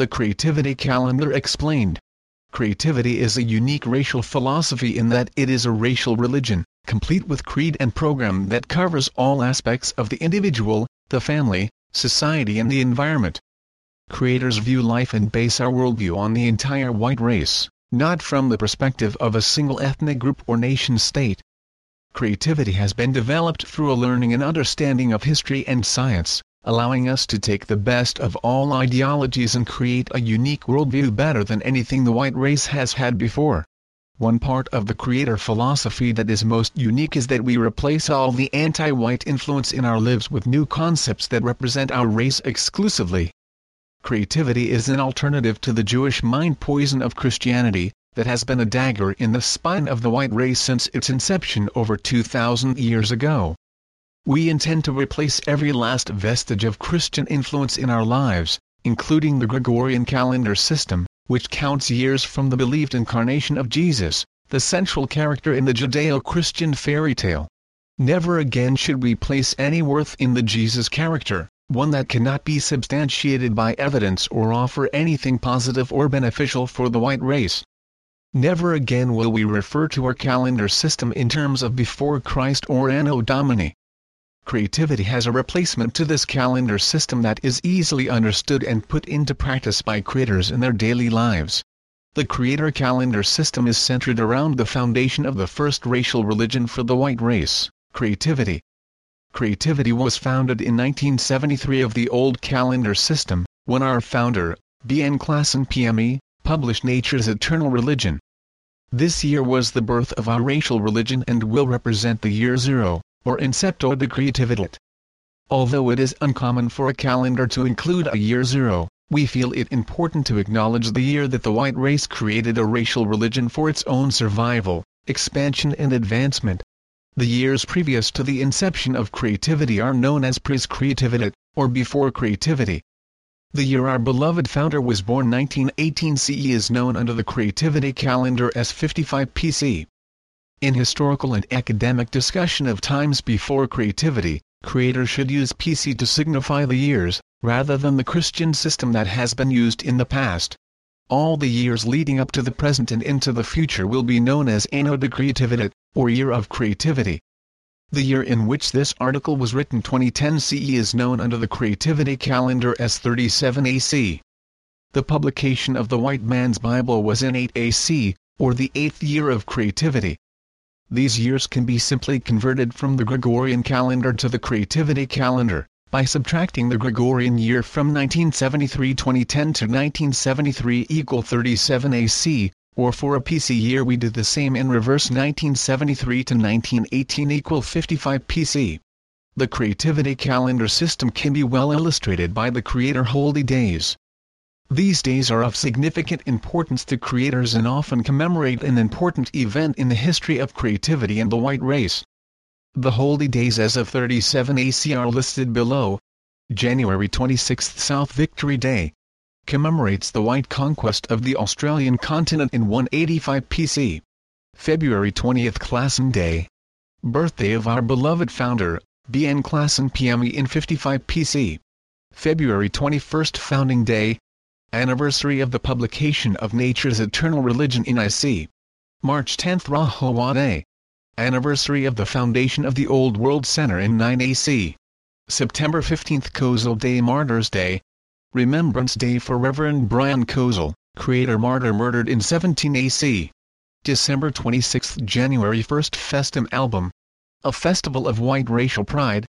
The Creativity Calendar explained. Creativity is a unique racial philosophy in that it is a racial religion, complete with creed and program that covers all aspects of the individual, the family, society and the environment. Creators view life and base our worldview on the entire white race, not from the perspective of a single ethnic group or nation state. Creativity has been developed through a learning and understanding of history and science, allowing us to take the best of all ideologies and create a unique worldview better than anything the white race has had before. One part of the creator philosophy that is most unique is that we replace all the anti-white influence in our lives with new concepts that represent our race exclusively. Creativity is an alternative to the Jewish mind poison of Christianity, that has been a dagger in the spine of the white race since its inception over 2,000 years ago. We intend to replace every last vestige of Christian influence in our lives, including the Gregorian calendar system, which counts years from the believed incarnation of Jesus, the central character in the Judeo-Christian fairy tale. Never again should we place any worth in the Jesus character, one that cannot be substantiated by evidence or offer anything positive or beneficial for the white race. Never again will we refer to our calendar system in terms of before Christ or Anno Domini creativity has a replacement to this calendar system that is easily understood and put into practice by creators in their daily lives. The creator calendar system is centered around the foundation of the first racial religion for the white race, creativity. Creativity was founded in 1973 of the old calendar system, when our founder, B.N. Klassen PME, published Nature's Eternal Religion. This year was the birth of our racial religion and will represent the year zero, or incepto de creativit. Although it is uncommon for a calendar to include a year zero, we feel it important to acknowledge the year that the white race created a racial religion for its own survival, expansion and advancement. The years previous to the inception of creativity are known as pres creativit, or before creativity. The year our beloved founder was born 1918 CE is known under the creativity calendar as 55 PC. In historical and academic discussion of times before creativity, creators should use PC to signify the years, rather than the Christian system that has been used in the past. All the years leading up to the present and into the future will be known as Anno de Creatività, or Year of Creativity. The year in which this article was written 2010 CE is known under the Creativity calendar as 37 AC. The publication of the White Man's Bible was in 8 AC, or the eighth year of creativity. These years can be simply converted from the Gregorian calendar to the Creativity calendar, by subtracting the Gregorian year from 1973 2010 to 1973 equal 37 AC, or for a PC year we do the same in reverse 1973 to 1918 equal 55 PC. The Creativity calendar system can be well illustrated by the Creator Holy Days, these days are of significant importance to creators and often commemorate an important event in the history of creativity and the white race. The holy days as of 37 AC are listed below. January 26 South Victory Day commemorates the white conquest of the Australian continent in 185 PC. February 20th Klassen Day birthday of our beloved founder, B.N. Klassen PME in 55 PC. February 21st Founding Day Anniversary of the publication of Nature's Eternal Religion in IC. March 10 Rahowa Day. Anniversary of the foundation of the Old World Center in 9 AC. September 15 Kozel Day Martyrs Day. Remembrance Day for Reverend Brian Kozel, creator martyr murdered in 17 AC. December 26 January 1st Festum Album. A festival of white racial pride.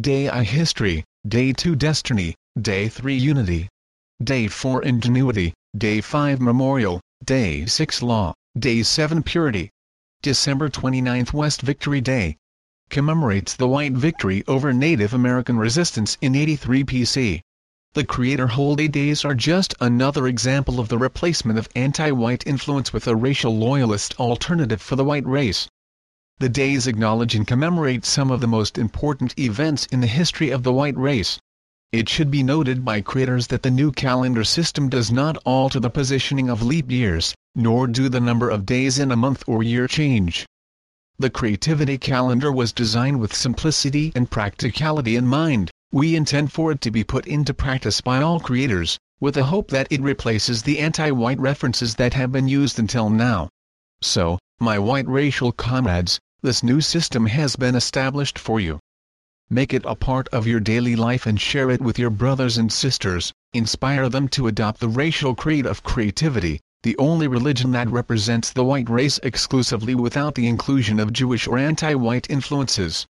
Day I History, Day 2 Destiny, Day 3 Unity, Day 4 Ingenuity, Day 5 Memorial, Day 6 Law, Day 7 Purity. December 29 West Victory Day. Commemorates the white victory over Native American resistance in 83 PC. The Creator Holy Days are just another example of the replacement of anti-white influence with a racial loyalist alternative for the white race. The days acknowledge and commemorate some of the most important events in the history of the white race. It should be noted by creators that the new calendar system does not alter the positioning of leap years, nor do the number of days in a month or year change. The Creativity calendar was designed with simplicity and practicality in mind. We intend for it to be put into practice by all creators, with the hope that it replaces the anti-white references that have been used until now. So, my white racial comrades, this new system has been established for you. Make it a part of your daily life and share it with your brothers and sisters, inspire them to adopt the racial creed of creativity, the only religion that represents the white race exclusively without the inclusion of Jewish or anti-white influences.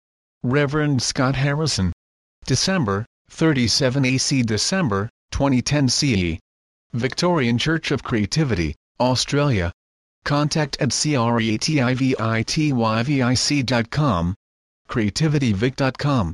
Reverend Scott Harrison. December, 37 AC December, 2010 CE. Victorian Church of Creativity, Australia. Contact at creativityvic.com, creativityvic.com.